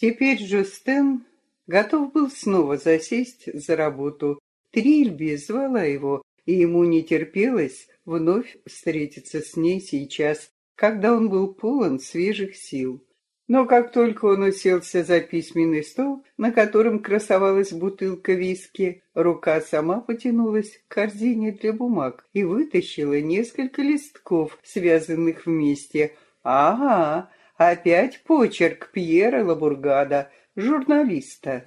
Теперь Жустен готов был снова засесть за работу. Трильби звала его, и ему не терпелось вновь встретиться с ней сейчас, когда он был полон свежих сил. Но как только он уселся за письменный стол, на котором красовалась бутылка виски, рука сама потянулась к корзине для бумаг и вытащила несколько листков, связанных вместе. Ага, опять почерк Пьера Лабургада, журналиста.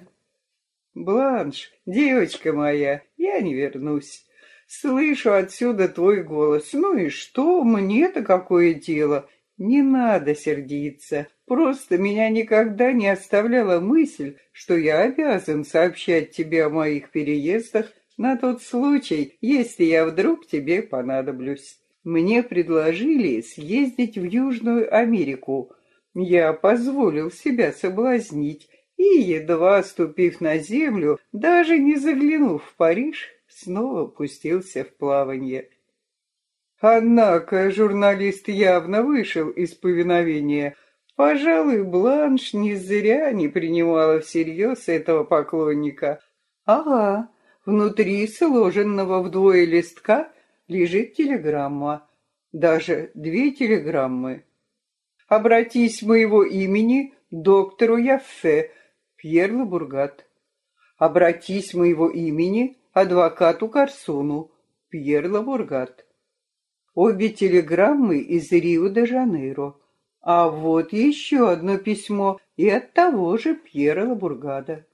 «Бланш, девочка моя, я не вернусь. Слышу отсюда твой голос. Ну и что, мне-то какое дело? Не надо сердиться. Просто меня никогда не оставляла мысль, что я обязан сообщать тебе о моих переездах на тот случай, если я вдруг тебе понадоблюсь. Мне предложили съездить в Южную Америку. Я позволил себя соблазнить и, едва ступив на землю, даже не заглянув в Париж, снова пустился в плавание. Однако журналист явно вышел из повиновения – Пожалуй, Бланш не зря не принимала всерьез этого поклонника. Ага, внутри сложенного вдвое листка лежит телеграмма. Даже две телеграммы. Обратись моего имени доктору Яффе, Пьер Лабургат. Обратись моего имени адвокату Карсону, Пьер Лабургат. Обе телеграммы из Рио-де-Жанейро. А вот еще одно письмо и от того же Пьера Лабургада.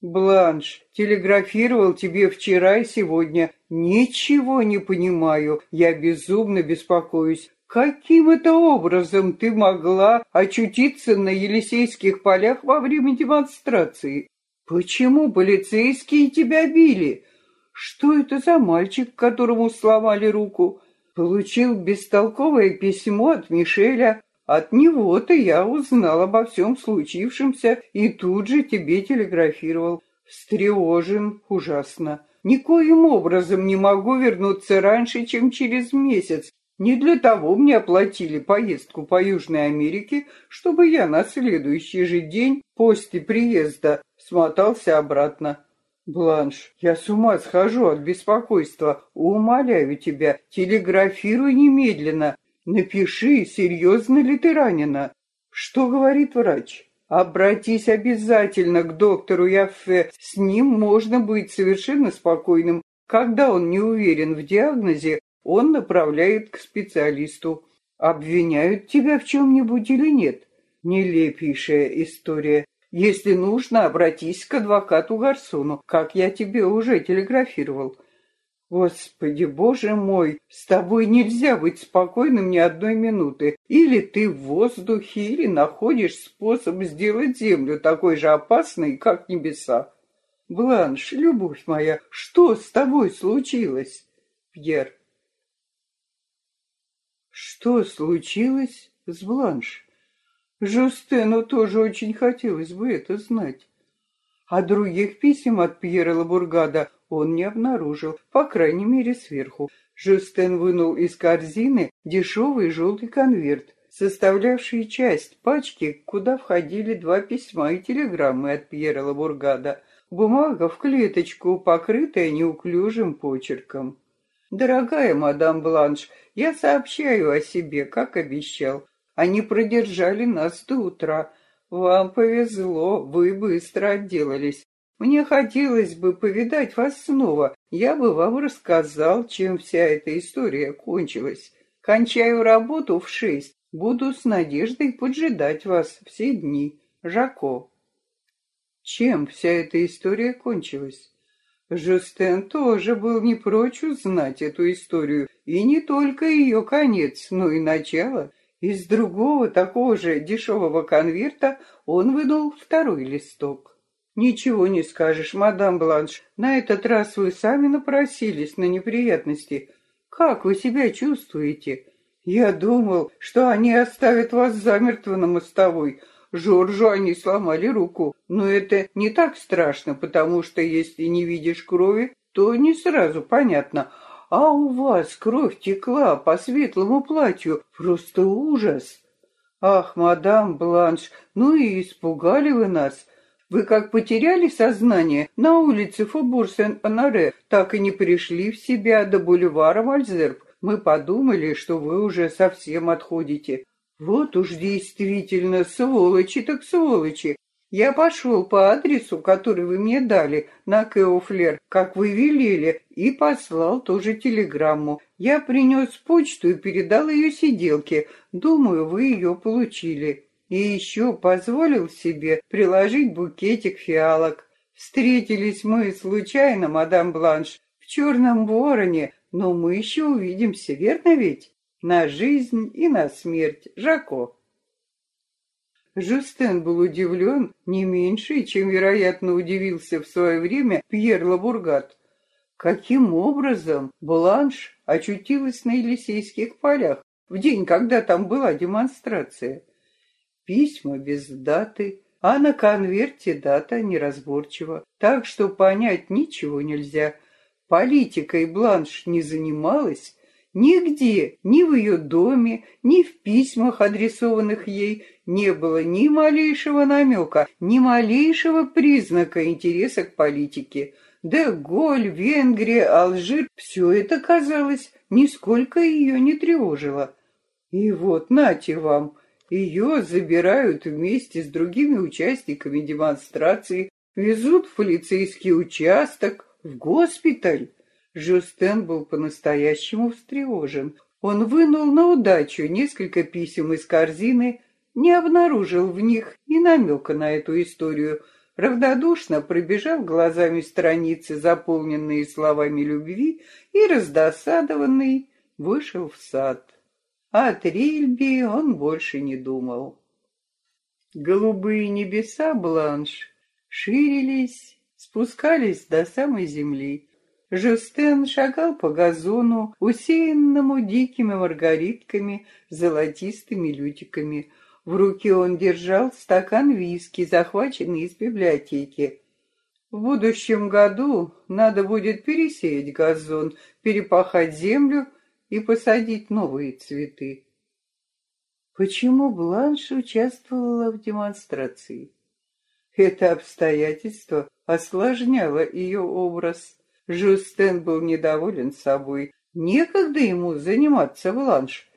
Бланш, телеграфировал тебе вчера и сегодня. Ничего не понимаю. Я безумно беспокоюсь. Каким это образом ты могла очутиться на Елисейских полях во время демонстрации? Почему полицейские тебя били? Что это за мальчик, которому сломали руку? Получил бестолковое письмо от Мишеля. От него-то я узнал обо всем случившемся и тут же тебе телеграфировал. Встревожен ужасно. Никоим образом не могу вернуться раньше, чем через месяц. Не для того мне оплатили поездку по Южной Америке, чтобы я на следующий же день после приезда смотался обратно. Бланш, я с ума схожу от беспокойства. Умоляю тебя, телеграфируй немедленно. Напиши, серьезно ли ты ранена. Что говорит врач? Обратись обязательно к доктору Яффе. С ним можно быть совершенно спокойным. Когда он не уверен в диагнозе, он направляет к специалисту. Обвиняют тебя в чем-нибудь или нет? Нелепейшая история. Если нужно, обратись к адвокату Гарсону, как я тебе уже телеграфировал. Господи, боже мой, с тобой нельзя быть спокойным ни одной минуты. Или ты в воздухе, или находишь способ сделать землю такой же опасной, как небеса. Бланш, любовь моя, что с тобой случилось? Пьер. Что случилось с Бланш? Жустену тоже очень хотелось бы это знать. А других писем от Пьера Лабургада он не обнаружил, по крайней мере, сверху. Жустен вынул из корзины дешевый желтый конверт, составлявший часть пачки, куда входили два письма и телеграммы от Пьера Лабургада. Бумага в клеточку, покрытая неуклюжим почерком. «Дорогая мадам Бланш, я сообщаю о себе, как обещал. Они продержали нас до утра. Вам повезло, вы быстро отделались. Мне хотелось бы повидать вас снова. Я бы вам рассказал, чем вся эта история кончилась. Кончаю работу в шесть. Буду с надеждой поджидать вас все дни. Жако. Чем вся эта история кончилась? Жустен тоже был не прочь узнать эту историю, и не только ее конец, но и начало — из другого такого же дешевого конверта он вынул второй листок. «Ничего не скажешь, мадам Бланш, на этот раз вы сами напросились на неприятности. Как вы себя чувствуете? Я думал, что они оставят вас замертво на мостовой. Жоржу они сломали руку, но это не так страшно, потому что если не видишь крови, то не сразу понятно, а у вас кровь текла по светлому платью. Просто ужас. Ах, мадам Бланш, ну и испугали вы нас. Вы как потеряли сознание на улице Фобур-Сен-Анаре, так и не пришли в себя до бульвара Мальзерб. Мы подумали, что вы уже совсем отходите. Вот уж действительно сволочи так сволочи. Я пошел по адресу, который вы мне дали, на Кеофлер, как вы велели, и послал тоже телеграмму. Я принес почту и передал ее сиделке. Думаю, вы ее получили. И еще позволил себе приложить букетик фиалок. Встретились мы случайно, мадам Бланш, в черном вороне, но мы еще увидимся, верно ведь? На жизнь и на смерть, Жако. Жюстен был удивлен не меньше, чем, вероятно, удивился в свое время Пьер Лабургат. Каким образом Бланш очутилась на Елисейских полях в день, когда там была демонстрация? Письма без даты, а на конверте дата неразборчива, так что понять ничего нельзя. Политикой Бланш не занималась, Нигде, ни в ее доме, ни в письмах, адресованных ей, не было ни малейшего намека, ни малейшего признака интереса к политике. Деголь, Венгрия, Алжир — все это, казалось, нисколько ее не тревожило. И вот, нате вам, ее забирают вместе с другими участниками демонстрации, везут в полицейский участок, в госпиталь. Жюстен был по-настоящему встревожен. Он вынул на удачу несколько писем из корзины, не обнаружил в них и намека на эту историю, равнодушно пробежал глазами страницы, заполненные словами любви, и, раздосадованный, вышел в сад. О Трильби он больше не думал. Голубые небеса Бланш ширились, спускались до самой земли. Жюстен шагал по газону, усеянному дикими маргаритками, золотистыми лютиками. В руке он держал стакан виски, захваченный из библиотеки. В будущем году надо будет пересеять газон, перепахать землю и посадить новые цветы. Почему Бланш участвовала в демонстрации? Это обстоятельство осложняло ее образ. Жюстен был недоволен собой. Некогда ему заниматься бланш.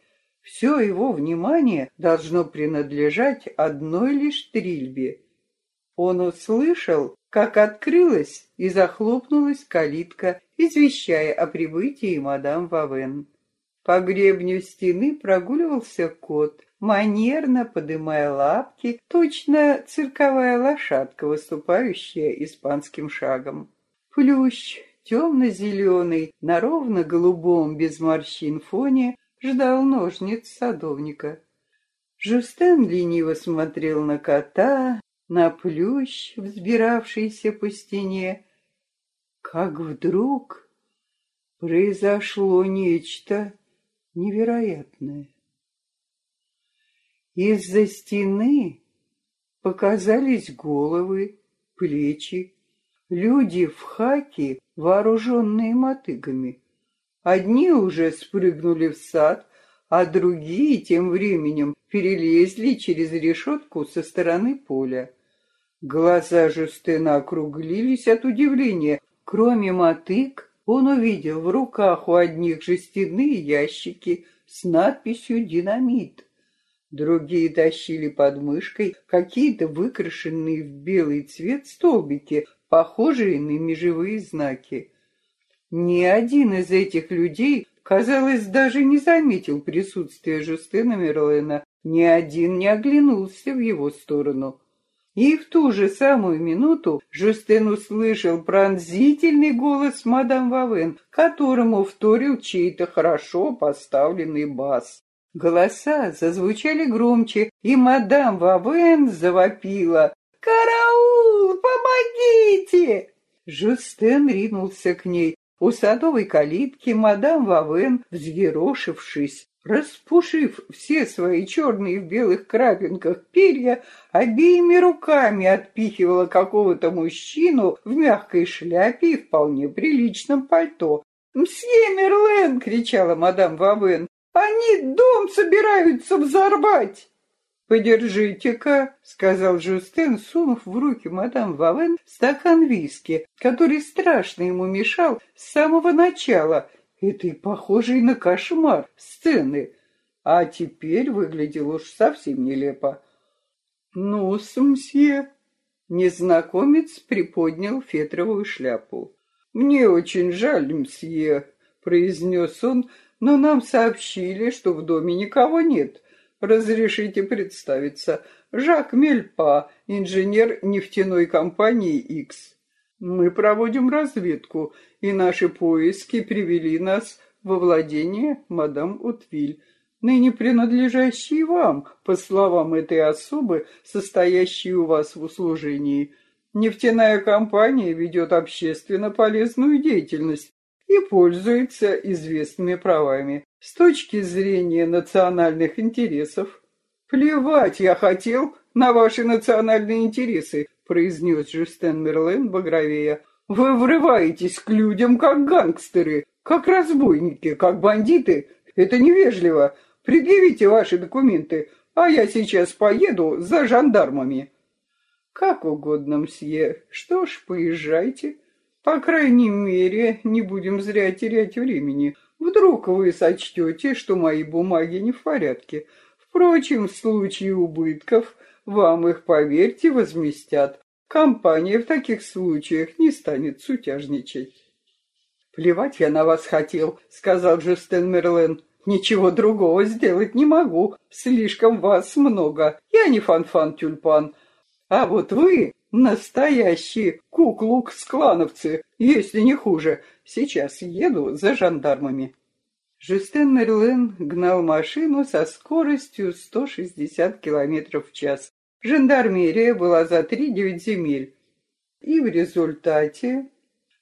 Все его внимание должно принадлежать одной лишь трильбе. Он услышал, как открылась и захлопнулась калитка, извещая о прибытии мадам Вавен. По гребню стены прогуливался кот, манерно подымая лапки, точно цирковая лошадка, выступающая испанским шагом. Плющ темно-зеленый, на ровно-голубом без морщин фоне, ждал ножниц садовника. Жустен лениво смотрел на кота, на плющ, взбиравшийся по стене. Как вдруг произошло нечто невероятное. Из-за стены показались головы, плечи, Люди в хаке, вооруженные мотыгами. Одни уже спрыгнули в сад, а другие тем временем перелезли через решетку со стороны поля. Глаза Жустена округлились от удивления. Кроме мотык, он увидел в руках у одних жестяные ящики с надписью «Динамит». Другие тащили под мышкой какие-то выкрашенные в белый цвет столбики, похожие на межевые знаки. Ни один из этих людей, казалось, даже не заметил присутствия Жустена Мерлена, ни один не оглянулся в его сторону. И в ту же самую минуту Жустен услышал пронзительный голос мадам Вавен, которому вторил чей-то хорошо поставленный бас. Голоса зазвучали громче, и мадам Вавен завопила «Караул! Помогите!» Жустен ринулся к ней. У садовой калитки мадам Вавен, взъерошившись, распушив все свои черные в белых крапинках перья, обеими руками отпихивала какого-то мужчину в мягкой шляпе и вполне приличном пальто. «Мсье Мерлен!» — кричала мадам Вавен. «Они дом собираются взорвать!» «Подержите-ка», — сказал Жустен, сунув в руки мадам Вавен стакан виски, который страшно ему мешал с самого начала этой похожей на кошмар сцены, а теперь выглядел уж совсем нелепо. «Ну, мсье», — незнакомец приподнял фетровую шляпу. «Мне очень жаль, мсье», — произнес он, — «но нам сообщили, что в доме никого нет». Разрешите представиться. Жак Мельпа, инженер нефтяной компании X. Мы проводим разведку, и наши поиски привели нас во владение мадам Утвиль, ныне принадлежащей вам, по словам этой особы, состоящей у вас в услужении. Нефтяная компания ведет общественно полезную деятельность и пользуется известными правами. С точки зрения национальных интересов. «Плевать я хотел на ваши национальные интересы», произнес Жюстен Мерлен багровея. «Вы врываетесь к людям, как гангстеры, как разбойники, как бандиты. Это невежливо. Предъявите ваши документы, а я сейчас поеду за жандармами». «Как угодно, мсье. Что ж, поезжайте. По крайней мере, не будем зря терять времени. Вдруг вы сочтете, что мои бумаги не в порядке. Впрочем, в случае убытков вам их, поверьте, возместят. Компания в таких случаях не станет сутяжничать. «Плевать я на вас хотел», — сказал Жюстен Мерлен. «Ничего другого сделать не могу. Слишком вас много. Я не фанфан-тюльпан. А вот вы настоящие куклук-склановцы, если не хуже. Сейчас еду за жандармами». Жюстен Мерлен гнал машину со скоростью 160 км в час. Жандармерия была за 3-9 земель. И в результате...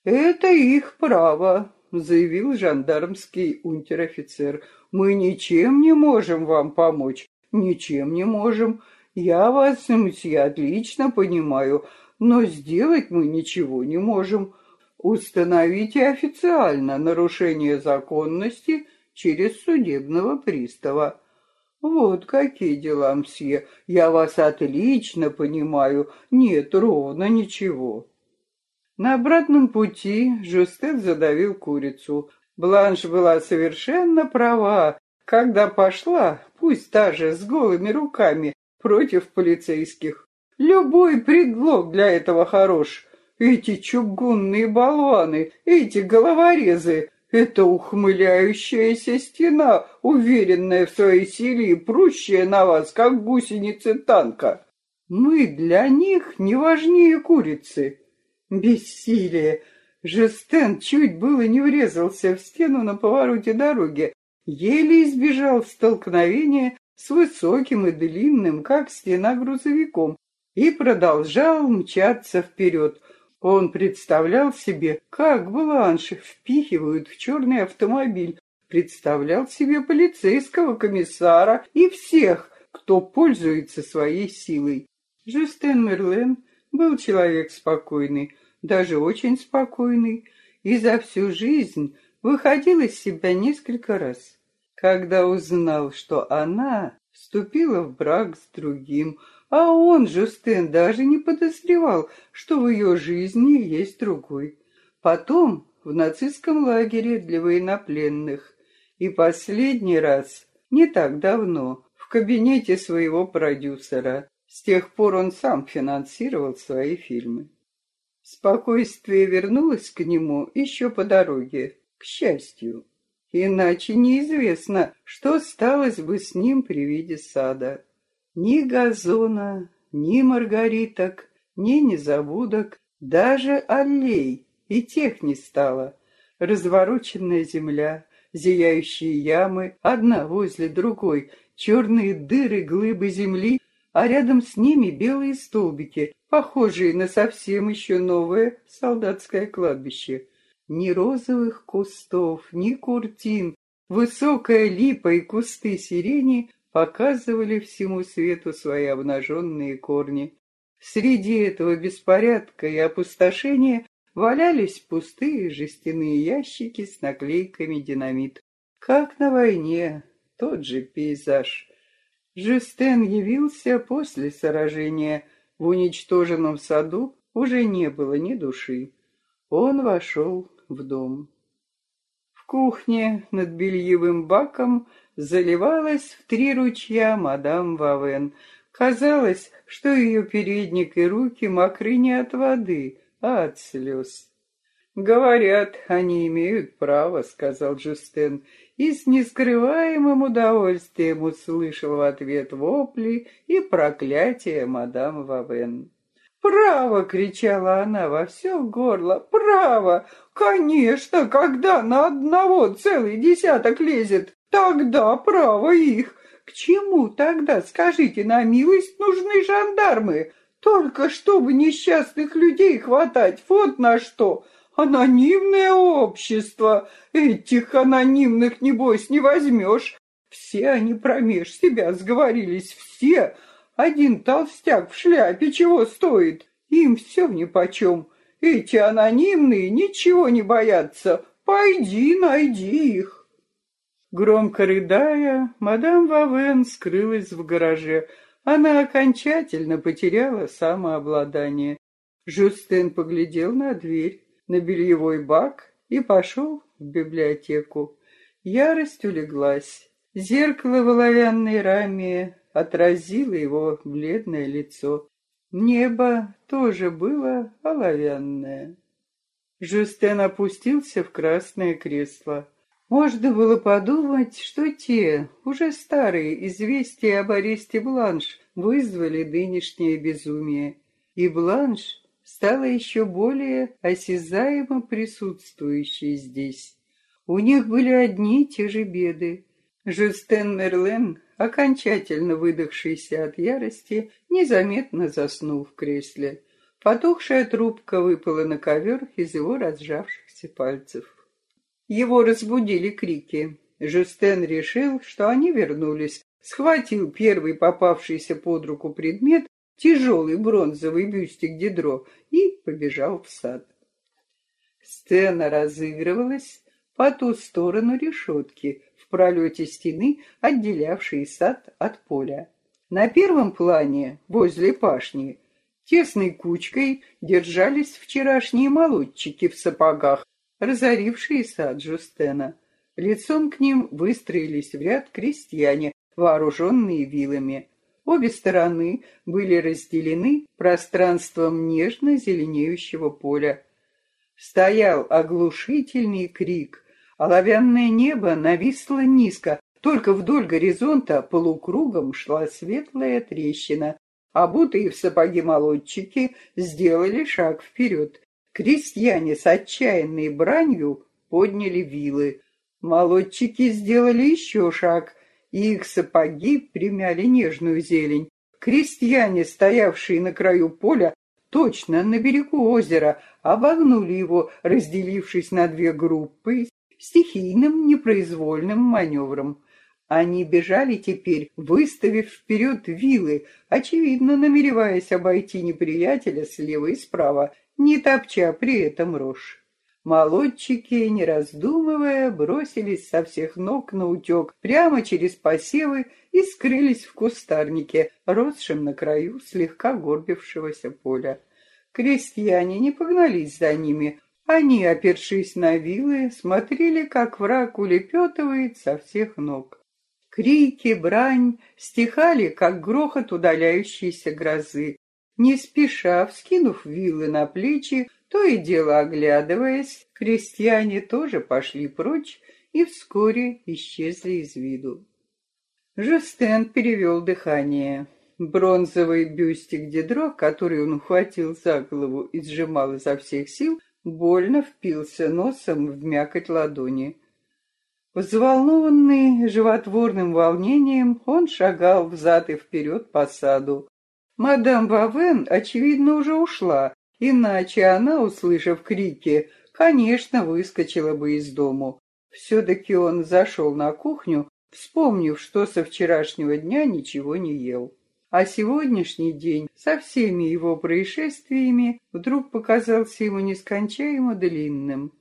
«Это их право», — заявил жандармский унтер-офицер. «Мы ничем не можем вам помочь, ничем не можем. Я вас, мсье, отлично понимаю, но сделать мы ничего не можем. Установите официально нарушение законности через судебного пристава. Вот какие дела, мсье. Я вас отлично понимаю. Нет, ровно ничего. На обратном пути Жустет задавил курицу. Бланш была совершенно права, когда пошла, пусть даже с голыми руками, против полицейских. Любой предлог для этого хорош. Эти чугунные болваны, эти головорезы, эта ухмыляющаяся стена, уверенная в своей силе и прущая на вас, как гусеницы танка. Мы для них не важнее курицы. Бессилие. Жестен чуть было не врезался в стену на повороте дороги, еле избежал столкновения с высоким и длинным, как стена, грузовиком, и продолжал мчаться вперед. Он представлял себе, как бланши впихивают в черный автомобиль, представлял себе полицейского комиссара и всех, кто пользуется своей силой. Жюстен Мерлен был человек спокойный, даже очень спокойный, и за всю жизнь выходил из себя несколько раз. Когда узнал, что она вступила в брак с другим, а он, Жустен, даже не подозревал, что в ее жизни есть другой. Потом в нацистском лагере для военнопленных. И последний раз, не так давно, в кабинете своего продюсера. С тех пор он сам финансировал свои фильмы. Спокойствие вернулось к нему еще по дороге, к счастью. Иначе неизвестно, что сталось бы с ним при виде сада. Ни газона, ни маргариток, ни незабудок, даже аллей, и тех не стало. Развороченная земля, зияющие ямы, одна возле другой, черные дыры глыбы земли, а рядом с ними белые столбики, похожие на совсем еще новое солдатское кладбище. Ни розовых кустов, ни куртин, высокая липа и кусты сирени показывали всему свету свои обнаженные корни. Среди этого беспорядка и опустошения валялись пустые жестяные ящики с наклейками динамит. Как на войне, тот же пейзаж. Жестен явился после сражения. В уничтоженном саду уже не было ни души. Он вошел в дом. В кухне над бельевым баком заливалась в три ручья мадам Вавен. Казалось, что ее передник и руки мокры не от воды, а от слез. «Говорят, они имеют право», — сказал Жюстен, и с нескрываемым удовольствием услышал в ответ вопли и проклятия мадам Вавен. «Право!» — кричала она во все горло. «Право! Конечно, когда на одного целый десяток лезет, тогда право их! К чему тогда, скажите на милость, нужны жандармы? Только чтобы несчастных людей хватать, вот на что! Анонимное общество! Этих анонимных, небось, не возьмешь! Все они промеж себя сговорились, все!» Один толстяк в шляпе чего стоит? Им все нипочем. Эти анонимные ничего не боятся. Пойди, найди их. Громко рыдая, мадам Вавен скрылась в гараже. Она окончательно потеряла самообладание. Жюстен поглядел на дверь, на бельевой бак и пошел в библиотеку. Ярость улеглась. Зеркало в оловянной раме отразило его бледное лицо. Небо тоже было оловянное. Жюстен опустился в красное кресло. Можно было подумать, что те, уже старые известия об аресте Бланш вызвали нынешнее безумие. И Бланш стала еще более осязаемо присутствующей здесь. У них были одни и те же беды. Жюстен Мерлен окончательно выдохшийся от ярости, незаметно заснул в кресле. Потухшая трубка выпала на ковер из его разжавшихся пальцев. Его разбудили крики. Жюстен решил, что они вернулись, схватил первый попавшийся под руку предмет, тяжелый бронзовый бюстик Дидро, и побежал в сад. Сцена разыгрывалась по ту сторону решетки, пролете стены, отделявшей сад от поля. На первом плане, возле пашни, тесной кучкой держались вчерашние молодчики в сапогах, разорившие сад Жустена. Лицом к ним выстроились в ряд крестьяне, вооруженные вилами. Обе стороны были разделены пространством нежно зеленеющего поля. Стоял оглушительный крик, Оловянное небо нависло низко, только вдоль горизонта полукругом шла светлая трещина. Обутые в сапоги молодчики сделали шаг вперед. Крестьяне с отчаянной бранью подняли вилы. Молодчики сделали еще шаг, и их сапоги примяли нежную зелень. Крестьяне, стоявшие на краю поля, точно на берегу озера, обогнули его, разделившись на две группы стихийным непроизвольным маневром. Они бежали теперь, выставив вперед вилы, очевидно намереваясь обойти неприятеля слева и справа, не топча при этом рожь. Молодчики, не раздумывая, бросились со всех ног на утек прямо через посевы и скрылись в кустарнике, росшем на краю слегка горбившегося поля. Крестьяне не погнались за ними, они, опершись на вилы, смотрели, как враг улепетывает со всех ног. Крики, брань стихали, как грохот удаляющейся грозы. Не спеша, вскинув вилы на плечи, то и дело оглядываясь, крестьяне тоже пошли прочь и вскоре исчезли из виду. Жестен перевел дыхание. Бронзовый бюстик Дедро, который он ухватил за голову и сжимал изо всех сил, больно впился носом в мякоть ладони. Взволнованный животворным волнением, он шагал взад и вперед по саду. Мадам Вавен, очевидно, уже ушла, иначе она, услышав крики, конечно, выскочила бы из дому. Все-таки он зашел на кухню, вспомнив, что со вчерашнего дня ничего не ел а сегодняшний день со всеми его происшествиями вдруг показался ему нескончаемо длинным.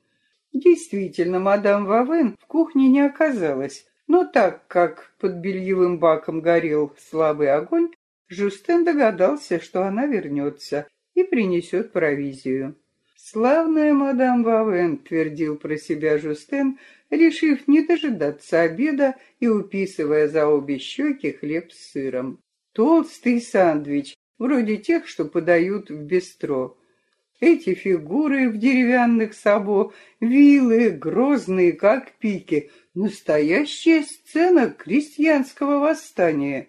Действительно, мадам Вавен в кухне не оказалась, Но так как под бельевым баком горел слабый огонь, Жустен догадался, что она вернется и принесет провизию. «Славная мадам Вавен», — твердил про себя Жустен, решив не дожидаться обеда и уписывая за обе щеки хлеб с сыром. Толстый сандвич, вроде тех, что подают в бистро. Эти фигуры в деревянных сабо, вилы, грозные, как пики, настоящая сцена крестьянского восстания.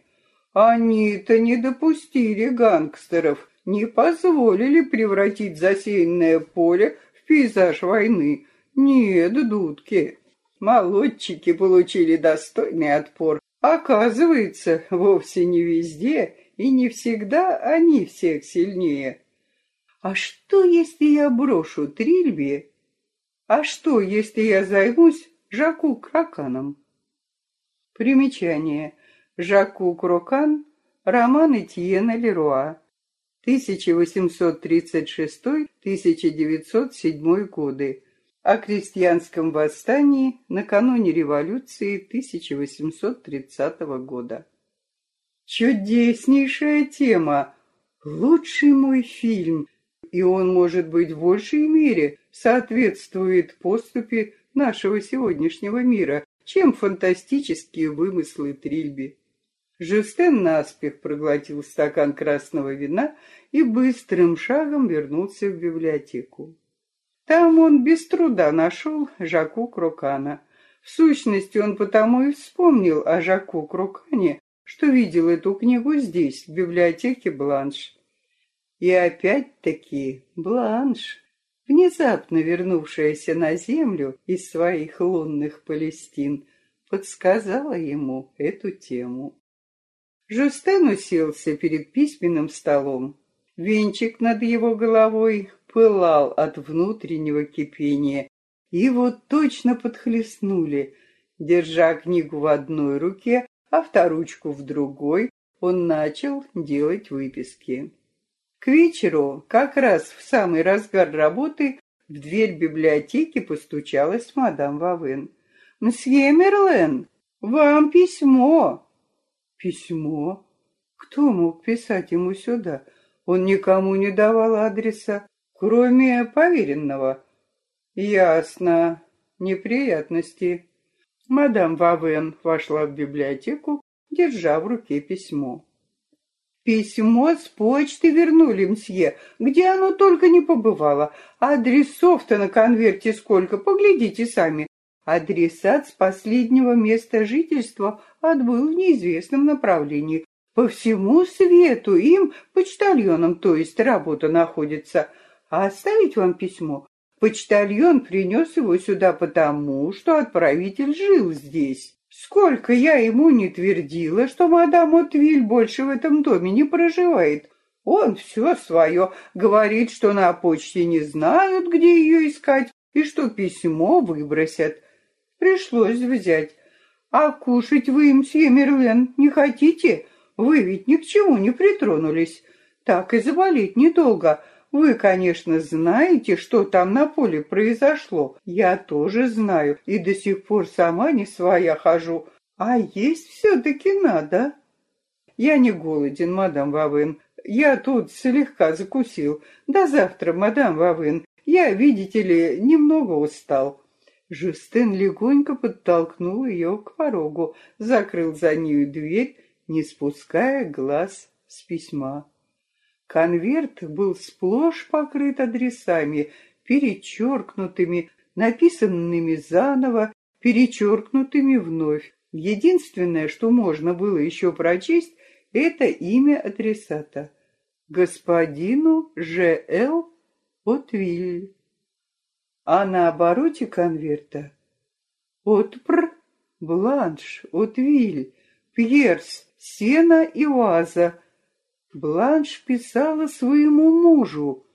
Они-то не допустили гангстеров, не позволили превратить засеянное поле в пейзаж войны. Нет, дудки. Молодчики получили достойный отпор. Оказывается, вовсе не везде и не всегда они всех сильнее. А что, если я брошу Трильби? А что, если я займусь Жаку Краканом? Примечание. Жаку Крокан – роман Этьена Леруа, 1836-1907 годы, о крестьянском восстании накануне революции 1830 года. Чудеснейшая тема! Лучший мой фильм, и он, может быть, в большей мере соответствует поступе нашего сегодняшнего мира, чем фантастические вымыслы Трильби. Жюстен наспех проглотил стакан красного вина и быстрым шагом вернулся в библиотеку. Там он без труда нашел Жаку Крокана. В сущности, он потому и вспомнил о Жаку Крокане, что видел эту книгу здесь, в библиотеке Бланш. И опять-таки Бланш, внезапно вернувшаяся на землю из своих лунных Палестин, подсказала ему эту тему. Жустен уселся перед письменным столом. Венчик над его головой пылал от внутреннего кипения. Его точно подхлестнули. Держа книгу в одной руке, а вторучку в другой, он начал делать выписки. К вечеру, как раз в самый разгар работы, в дверь библиотеки постучалась мадам Вавен. «Мсье Мерлен, вам письмо!» Письмо? Кто мог писать ему сюда? Он никому не давал адреса, кроме поверенного. Ясно. Неприятности. Мадам Вавен вошла в библиотеку, держа в руке письмо. Письмо с почты вернули, мсье, где оно только не побывало. Адресов-то на конверте сколько, поглядите сами. Адресат с последнего места жительства отбыл в неизвестном направлении. По всему свету им, почтальонам, то есть работа находится. А оставить вам письмо? Почтальон принес его сюда потому, что отправитель жил здесь. Сколько я ему не твердила, что мадам Отвиль больше в этом доме не проживает. Он все свое говорит, что на почте не знают, где ее искать, и что письмо выбросят. Пришлось взять. А кушать вы, мсье Мерлен, не хотите? Вы ведь ни к чему не притронулись. Так и заболеть недолго. Вы, конечно, знаете, что там на поле произошло. Я тоже знаю и до сих пор сама не своя хожу. А есть все-таки надо. Я не голоден, мадам Вавен. Я тут слегка закусил. До завтра, мадам Вавен. Я, видите ли, немного устал. Жюстен легонько подтолкнул ее к порогу, закрыл за нею дверь, не спуская глаз с письма. Конверт был сплошь покрыт адресами, перечеркнутыми, написанными заново, перечеркнутыми вновь. Единственное, что можно было еще прочесть, это имя адресата. Господину Ж.Л. Отвиль а на обороте конверта «Отпр», «Бланш», «Отвиль», «Пьерс», «Сена» и «Ваза». Бланш писала своему мужу.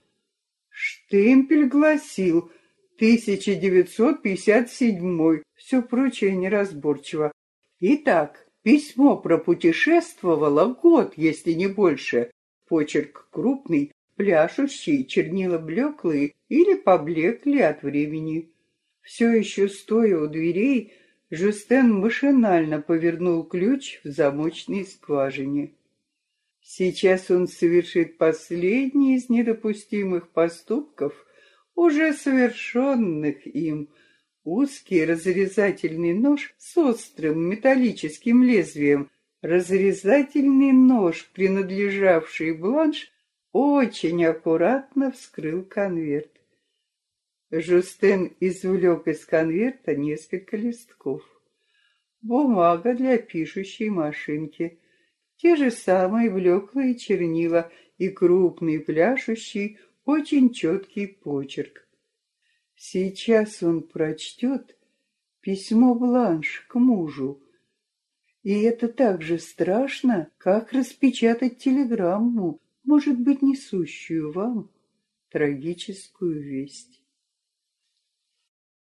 Штемпель гласил 1957 все прочее неразборчиво. Итак, письмо пропутешествовало год, если не больше. Почерк крупный, пляшущие, чернила блеклые или поблекли от времени. Все еще стоя у дверей, Жюстен машинально повернул ключ в замочной скважине. Сейчас он совершит последний из недопустимых поступков, уже совершенных им. Узкий разрезательный нож с острым металлическим лезвием, разрезательный нож, принадлежавший Бланш, очень аккуратно вскрыл конверт. Жустен извлек из конверта несколько листков. Бумага для пишущей машинки, те же самые блеклые чернила и крупный пляшущий, очень четкий почерк. Сейчас он прочтет письмо Бланш к мужу, и это так же страшно, как распечатать телеграмму, может быть, несущую вам трагическую весть.